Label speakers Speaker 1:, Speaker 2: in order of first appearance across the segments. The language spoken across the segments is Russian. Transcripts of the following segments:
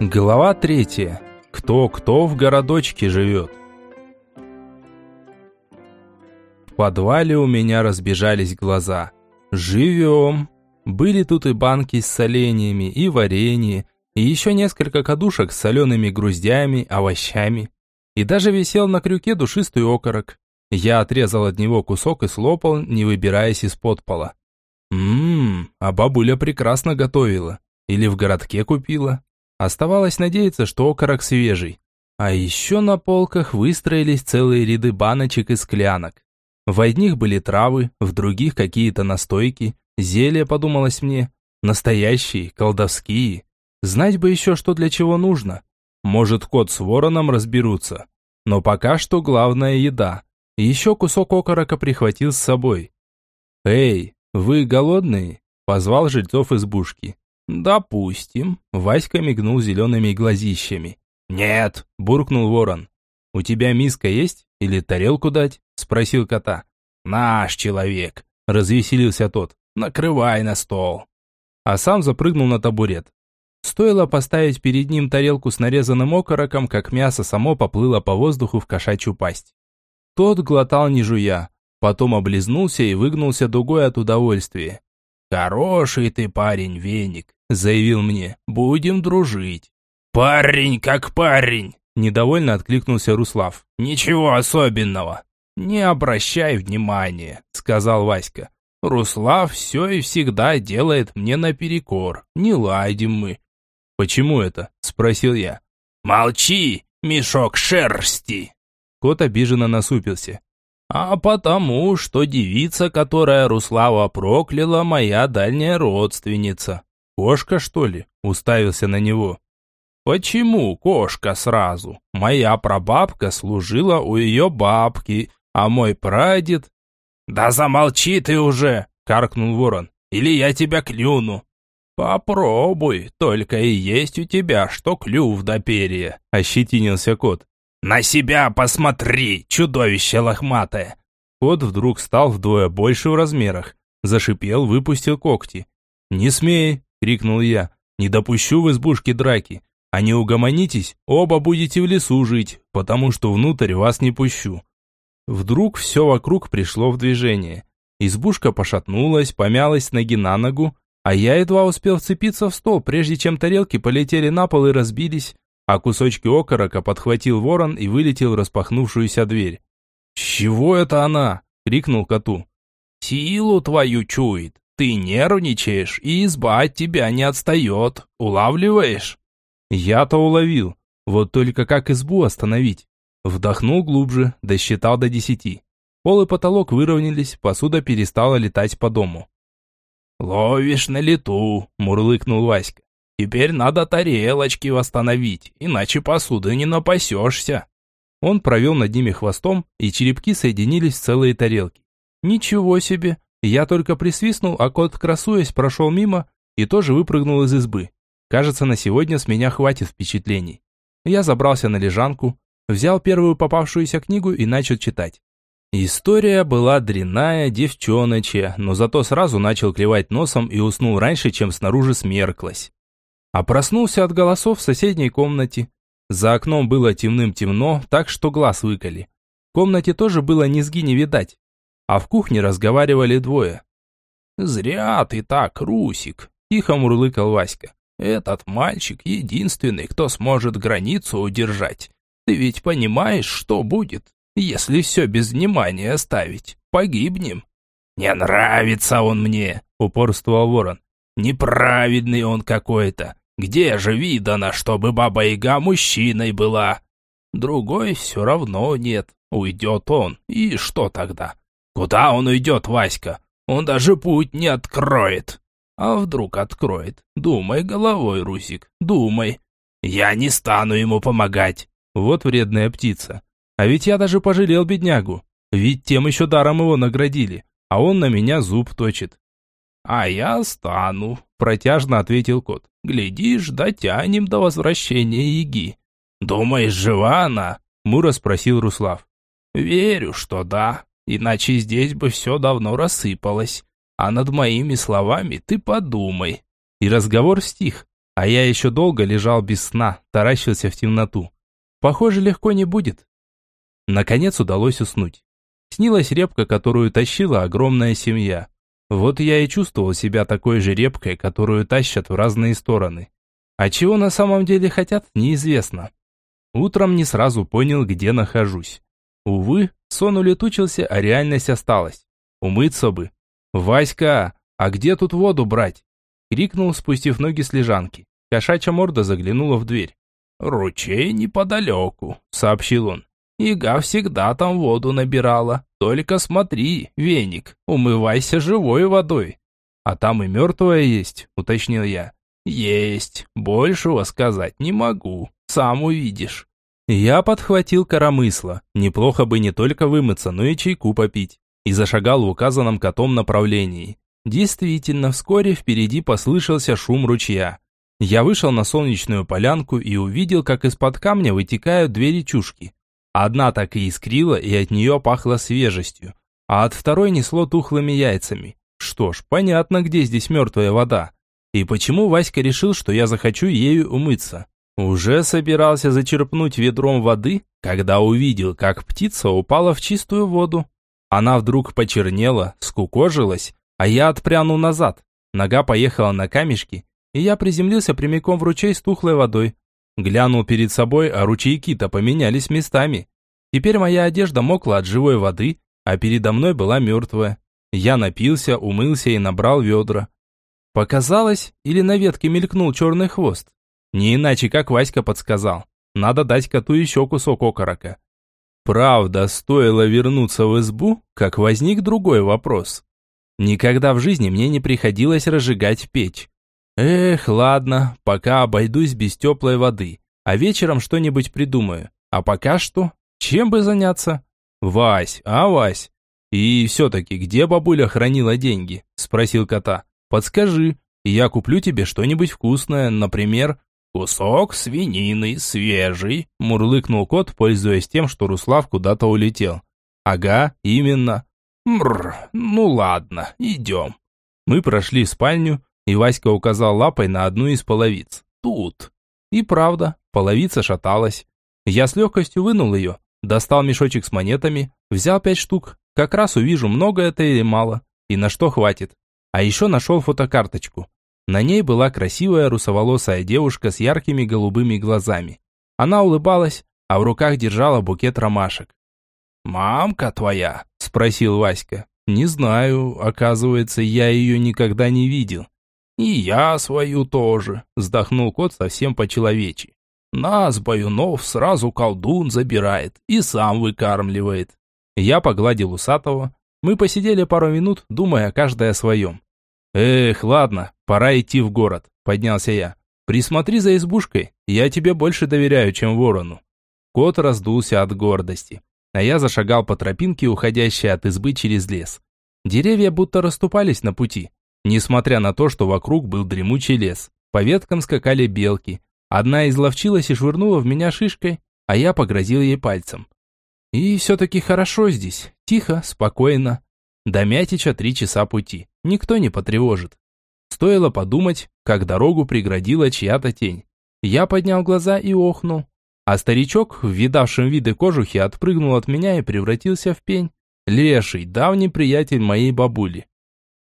Speaker 1: Глава третья. Кто-кто в городочке живет. В подвале у меня разбежались глаза. Живем. Были тут и банки с соленьями, и варенье, и еще несколько кадушек с солеными груздями, овощами. И даже висел на крюке душистый окорок. Я отрезал от него кусок и слопал, не выбираясь из-под пола. Ммм, а бабуля прекрасно готовила. Или в городке купила. Оставалось надеяться, что окорок свежий. А еще на полках выстроились целые ряды баночек и склянок. В одних были травы, в других какие-то настойки, зелья, подумалось мне. Настоящие, колдовские. Знать бы еще, что для чего нужно. Может, кот с вороном разберутся. Но пока что главная еда. Еще кусок окорока прихватил с собой. «Эй, вы голодные?» – позвал жильцов избушки. «Допустим», – Васька мигнул зелеными глазищами. «Нет», – буркнул ворон. «У тебя миска есть? Или тарелку дать?» – спросил кота. «Наш человек», – развеселился тот. «Накрывай на стол». А сам запрыгнул на табурет. Стоило поставить перед ним тарелку с нарезанным окороком, как мясо само поплыло по воздуху в кошачью пасть. Тот глотал не жуя, потом облизнулся и выгнулся дугой от удовольствия. «Хороший ты парень, Веник», — заявил мне. «Будем дружить». «Парень как парень», — недовольно откликнулся Руслав. «Ничего особенного». «Не обращай внимания», — сказал Васька. «Руслав все и всегда делает мне наперекор. Не ладим мы». «Почему это?» — спросил я. «Молчи, мешок шерсти!» Кот обиженно насупился. А потому, что девица, которая Руслава прокляла, моя дальняя родственница. Кошка, что ли? Уставился на него. Почему кошка сразу? Моя прабабка служила у ее бабки, а мой прадед... Да замолчи ты уже, каркнул ворон. Или я тебя клюну. Попробуй, только и есть у тебя, что клюв до перья, ощетинился кот. «На себя посмотри, чудовище лохматое!» Кот вдруг стал вдвое больше в размерах. Зашипел, выпустил когти. «Не смей!» — крикнул я. «Не допущу в избушке драки. А не угомонитесь, оба будете в лесу жить, потому что внутрь вас не пущу». Вдруг все вокруг пришло в движение. Избушка пошатнулась, помялась ноги на ногу, а я едва успел вцепиться в стол, прежде чем тарелки полетели на пол и разбились, а кусочки окорока подхватил ворон и вылетел в распахнувшуюся дверь. «Чего это она?» — крикнул коту. «Силу твою чует. Ты нервничаешь, и изба от тебя не отстает. Улавливаешь?» Я-то уловил. Вот только как избу остановить? Вдохнул глубже, досчитал до десяти. Пол и потолок выровнялись, посуда перестала летать по дому. «Ловишь на лету», — мурлыкнул Васька. Теперь надо тарелочки восстановить, иначе посуды не напасешься. Он провел над ними хвостом, и черепки соединились в целые тарелки. Ничего себе! Я только присвистнул, а кот, красуясь, прошел мимо и тоже выпрыгнул из избы. Кажется, на сегодня с меня хватит впечатлений. Я забрался на лежанку, взял первую попавшуюся книгу и начал читать. История была дрянная, девчоночья, но зато сразу начал клевать носом и уснул раньше, чем снаружи смерклась а проснулся от голосов в соседней комнате. За окном было темным-темно, так что глаз выколи. В комнате тоже было низги не видать, а в кухне разговаривали двое. «Зря ты так, Русик», – тихо мурлыкал Васька. «Этот мальчик единственный, кто сможет границу удержать. Ты ведь понимаешь, что будет, если все без внимания оставить? Погибнем». «Не нравится он мне», – упорствовал ворон. «Неправедный он какой-то. Где же видано, чтобы Баба-Яга мужчиной была? Другой все равно нет. Уйдет он, и что тогда? Куда он уйдет, Васька? Он даже путь не откроет. А вдруг откроет? Думай головой, Русик, думай. Я не стану ему помогать. Вот вредная птица. А ведь я даже пожалел беднягу. Ведь тем еще даром его наградили. А он на меня зуб точит. А я стану, протяжно ответил кот. Глядишь, дотянем до возвращения Яги. Думаешь, жива она? Мура спросил Руслав. Верю, что да, иначе здесь бы все давно рассыпалось. А над моими словами ты подумай. И разговор стих, А я еще долго лежал без сна, таращился в темноту. Похоже, легко не будет. Наконец удалось уснуть. Снилась репка, которую тащила огромная семья. Вот я и чувствовал себя такой же репкой, которую тащат в разные стороны. А чего на самом деле хотят, неизвестно. Утром не сразу понял, где нахожусь. Увы, сон улетучился, а реальность осталась. Умыться бы. «Васька, а где тут воду брать?» Крикнул, спустив ноги с лежанки. Кошачья морда заглянула в дверь. «Ручей неподалеку», — сообщил он. «Ига всегда там воду набирала. Только смотри, веник, умывайся живой водой». «А там и мертвая есть», — уточнил я. «Есть. Большего сказать не могу. Сам увидишь». Я подхватил коромысло. Неплохо бы не только вымыться, но и чайку попить. И зашагал в указанном котом направлении. Действительно, вскоре впереди послышался шум ручья. Я вышел на солнечную полянку и увидел, как из-под камня вытекают две речушки. Одна так и искрила, и от нее пахло свежестью, а от второй несло тухлыми яйцами. Что ж, понятно, где здесь мертвая вода. И почему Васька решил, что я захочу ею умыться. Уже собирался зачерпнуть ведром воды, когда увидел, как птица упала в чистую воду. Она вдруг почернела, скукожилась, а я отпрянул назад. Нога поехала на камешки, и я приземлился прямиком в ручей с тухлой водой. Глянул перед собой, а ручейки-то поменялись местами. Теперь моя одежда мокла от живой воды, а передо мной была мертвая. Я напился, умылся и набрал ведра. Показалось, или на ветке мелькнул черный хвост. Не иначе, как Васька подсказал. Надо дать коту еще кусок окорока. Правда, стоило вернуться в избу, как возник другой вопрос. Никогда в жизни мне не приходилось разжигать печь. Эх, ладно, пока обойдусь без теплой воды, а вечером что-нибудь придумаю. А пока что, чем бы заняться? Вась, а Вась? И все-таки, где бабуля хранила деньги? Спросил кота. Подскажи, я куплю тебе что-нибудь вкусное, например, «Кусок свинины, свежий», – мурлыкнул кот, пользуясь тем, что Руслав куда-то улетел. «Ага, именно». «Мрр, ну ладно, идем». Мы прошли в спальню, и Васька указал лапой на одну из половиц. «Тут». И правда, половица шаталась. Я с легкостью вынул ее, достал мешочек с монетами, взял пять штук. Как раз увижу, много это или мало, и на что хватит. А еще нашел фотокарточку. На ней была красивая русоволосая девушка с яркими голубыми глазами. Она улыбалась, а в руках держала букет ромашек. «Мамка твоя?» – спросил Васька. «Не знаю, оказывается, я ее никогда не видел». «И я свою тоже», – вздохнул кот совсем по-человечи. «Нас, баюнов, сразу колдун забирает и сам выкармливает». Я погладил усатого. Мы посидели пару минут, думая каждое о своем. «Эх, ладно, пора идти в город», – поднялся я. «Присмотри за избушкой, я тебе больше доверяю, чем ворону». Кот раздулся от гордости, а я зашагал по тропинке, уходящей от избы через лес. Деревья будто расступались на пути, несмотря на то, что вокруг был дремучий лес. По веткам скакали белки. Одна изловчилась и швырнула в меня шишкой, а я погрозил ей пальцем. И все-таки хорошо здесь, тихо, спокойно. До Мятича три часа пути никто не потревожит. Стоило подумать, как дорогу преградила чья-то тень. Я поднял глаза и охнул. А старичок, в видавшем виды кожухи, отпрыгнул от меня и превратился в пень. Леший, давний приятель моей бабули.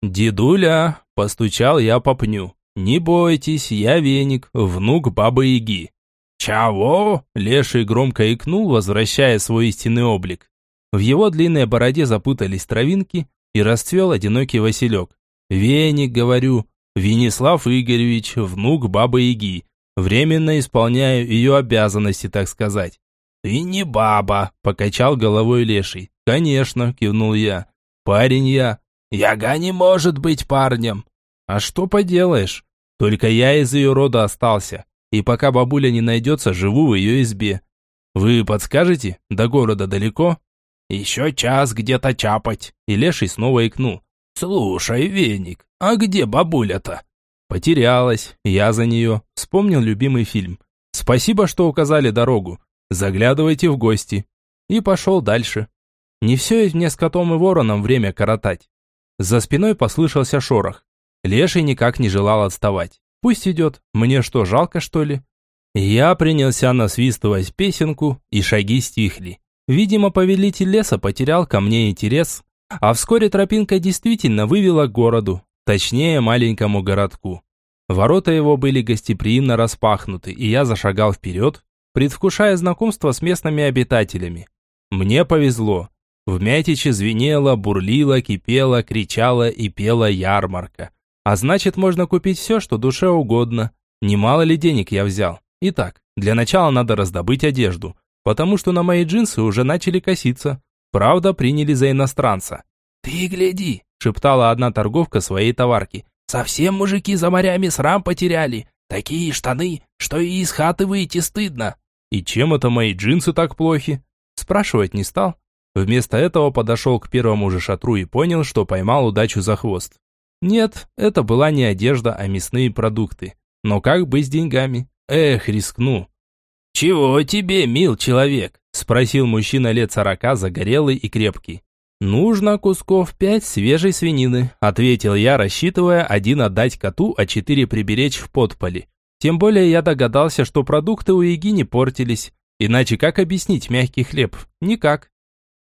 Speaker 1: «Дедуля!» – постучал я по пню. «Не бойтесь, я веник, внук бабы-яги». «Чего?» – Леший громко икнул, возвращая свой истинный облик. В его длинной бороде запутались травинки, и расцвел одинокий Василек. «Веник, говорю, Венеслав Игоревич, внук Бабы-Яги. Временно исполняю ее обязанности, так сказать». «Ты не баба», – покачал головой Леший. «Конечно», – кивнул я. «Парень я». «Яга не может быть парнем». «А что поделаешь? Только я из ее рода остался, и пока бабуля не найдется, живу в ее избе. Вы подскажете, до города далеко?» Еще час где-то чапать. И леший снова икнул. Слушай, веник, а где бабуля-то? Потерялась. Я за нее. Вспомнил любимый фильм. Спасибо, что указали дорогу. Заглядывайте в гости. И пошел дальше. Не все ведь мне с котом и вороном время коротать. За спиной послышался шорох. Леший никак не желал отставать. Пусть идет. Мне что, жалко, что ли? Я принялся насвистывать песенку, и шаги стихли. Видимо, повелитель леса потерял ко мне интерес, а вскоре тропинка действительно вывела к городу, точнее маленькому городку. Ворота его были гостеприимно распахнуты, и я зашагал вперед, предвкушая знакомство с местными обитателями. Мне повезло. В Мятиче звенела, бурлила, кипела, кричала и пела ярмарка. А значит, можно купить все, что душе угодно. Немало ли денег я взял? Итак, для начала надо раздобыть одежду, потому что на мои джинсы уже начали коситься. Правда, приняли за иностранца.
Speaker 2: «Ты гляди!» – шептала одна торговка своей товарки. «Совсем мужики за морями срам потеряли. Такие штаны, что и из хаты выйти стыдно».
Speaker 1: «И чем это мои джинсы так плохи?» Спрашивать не стал. Вместо этого подошел к первому же шатру и понял, что поймал удачу за хвост. Нет, это была не одежда, а мясные продукты. Но как быть с деньгами? Эх, рискну.
Speaker 2: «Чего тебе, мил человек?» – спросил мужчина лет сорока, загорелый и крепкий.
Speaker 1: «Нужно кусков пять свежей свинины», – ответил я, рассчитывая один отдать коту, а четыре приберечь в подполе. Тем более я догадался, что продукты у Еги не портились. Иначе как объяснить мягкий хлеб? Никак.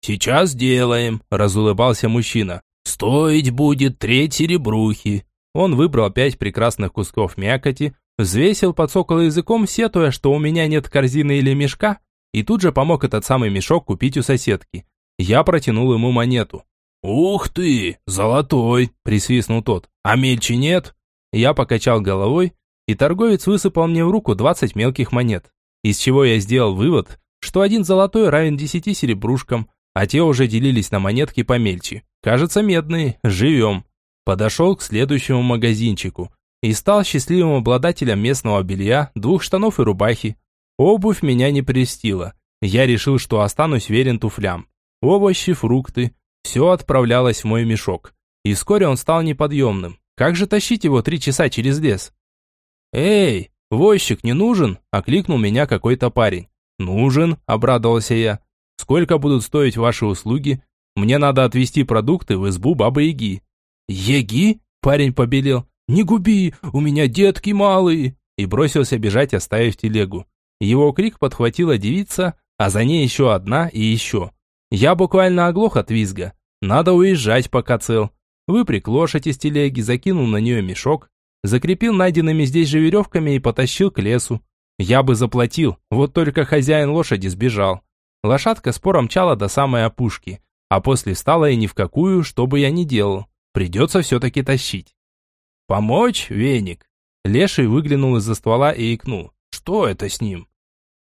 Speaker 2: «Сейчас делаем», – разулыбался мужчина. «Стоить будет треть серебрухи».
Speaker 1: Он выбрал пять прекрасных кусков мякоти, взвесил, подсокал языком, сетуя, что у меня нет корзины или мешка, и тут же помог этот самый мешок купить у соседки. Я протянул ему монету.
Speaker 2: «Ух ты, золотой!» – присвистнул тот. «А мельче нет?»
Speaker 1: Я покачал головой, и торговец высыпал мне в руку 20 мелких монет. Из чего я сделал вывод, что один золотой равен десяти серебрушкам, а те уже делились на монетки помельче. Кажется, медные. Живем. Подошел к следующему магазинчику и стал счастливым обладателем местного белья, двух штанов и рубахи. Обувь меня не престила. Я решил, что останусь верен туфлям. Овощи, фрукты. Все отправлялось в мой мешок. И вскоре он стал неподъемным. Как же тащить его три часа через лес? «Эй, «Возчик не нужен?» – окликнул меня какой-то парень. «Нужен», – обрадовался я. «Сколько будут стоить ваши услуги? Мне надо отвезти продукты в избу Бабы-Яги».
Speaker 2: «Яги?» – парень побелел. «Не губи, у меня детки малые!»
Speaker 1: И бросился бежать, оставив телегу. Его крик подхватила девица, а за ней еще одна и еще. Я буквально оглох от визга. Надо уезжать, пока цел. Выпряг лошадь из телеги, закинул на нее мешок, закрепил найденными здесь же веревками и потащил к лесу. Я бы заплатил, вот только хозяин лошади сбежал. Лошадка споро мчала до самой опушки, а после встала и ни в какую, что бы я ни делал. Придется все-таки тащить. «Помочь, веник?» Леший выглянул из-за ствола и икнул. «Что это с ним?»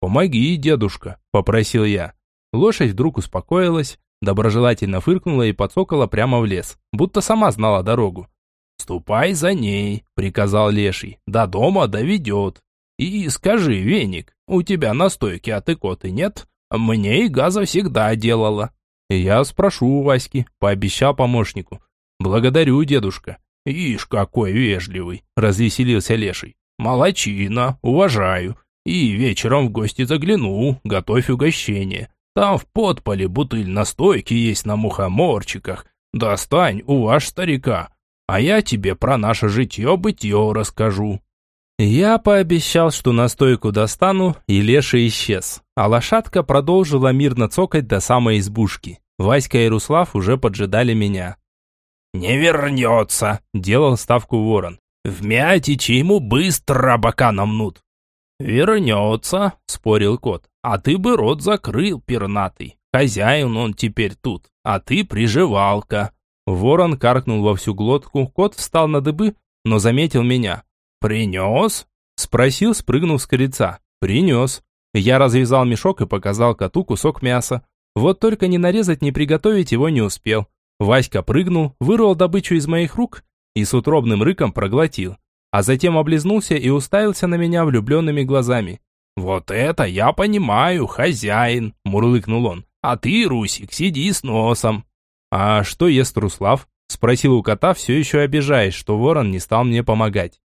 Speaker 1: «Помоги, дедушка», – попросил я. Лошадь вдруг успокоилась, доброжелательно фыркнула и подсокала прямо в лес, будто сама знала дорогу. «Ступай за ней», — приказал Леший. «До дома доведет. И скажи, веник, у тебя настойки от икоты нет? Мне и газа всегда делала». «Я спрошу у Васьки», — пообещал помощнику. «Благодарю, дедушка». «Ишь, какой вежливый!» – развеселился Леший. «Молодчина, уважаю. И вечером в гости загляну, готовь угощение. Там в подполе бутыль настойки есть на мухоморчиках. Достань у ваш старика а я тебе про наше житье-бытье расскажу». Я пообещал, что настойку достану, и Леша исчез. А лошадка продолжила мирно цокать до самой избушки. Васька и Руслав уже поджидали меня.
Speaker 2: «Не вернется», — делал ставку ворон. «В мятичи ему быстро бока намнут».
Speaker 1: «Вернется», — спорил кот. «А ты бы рот закрыл, пернатый. Хозяин он теперь тут, а ты приживалка». Ворон каркнул во всю глотку, кот встал на дыбы, но заметил меня. «Принес?» – спросил, спрыгнув с крыльца. «Принес». Я развязал мешок и показал коту кусок мяса. Вот только ни нарезать, ни приготовить его не успел. Васька прыгнул, вырвал добычу из моих рук и с утробным рыком проглотил. А затем облизнулся и уставился на меня влюбленными глазами. «Вот это я понимаю, хозяин!» – мурлыкнул он. «А ты, Русик, сиди с носом!» «А что ест Руслав?» – спросил у кота, все еще обижаясь, что ворон не стал мне помогать.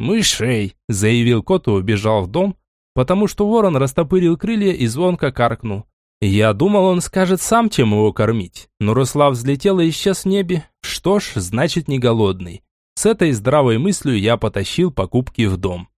Speaker 1: «Мышей!» – заявил кот и убежал в дом, потому что ворон растопырил крылья и звонко каркнул. Я думал, он скажет сам, чем его кормить, но Руслав взлетел и исчез в небе. Что ж, значит не голодный. С этой здравой мыслью я потащил покупки в дом.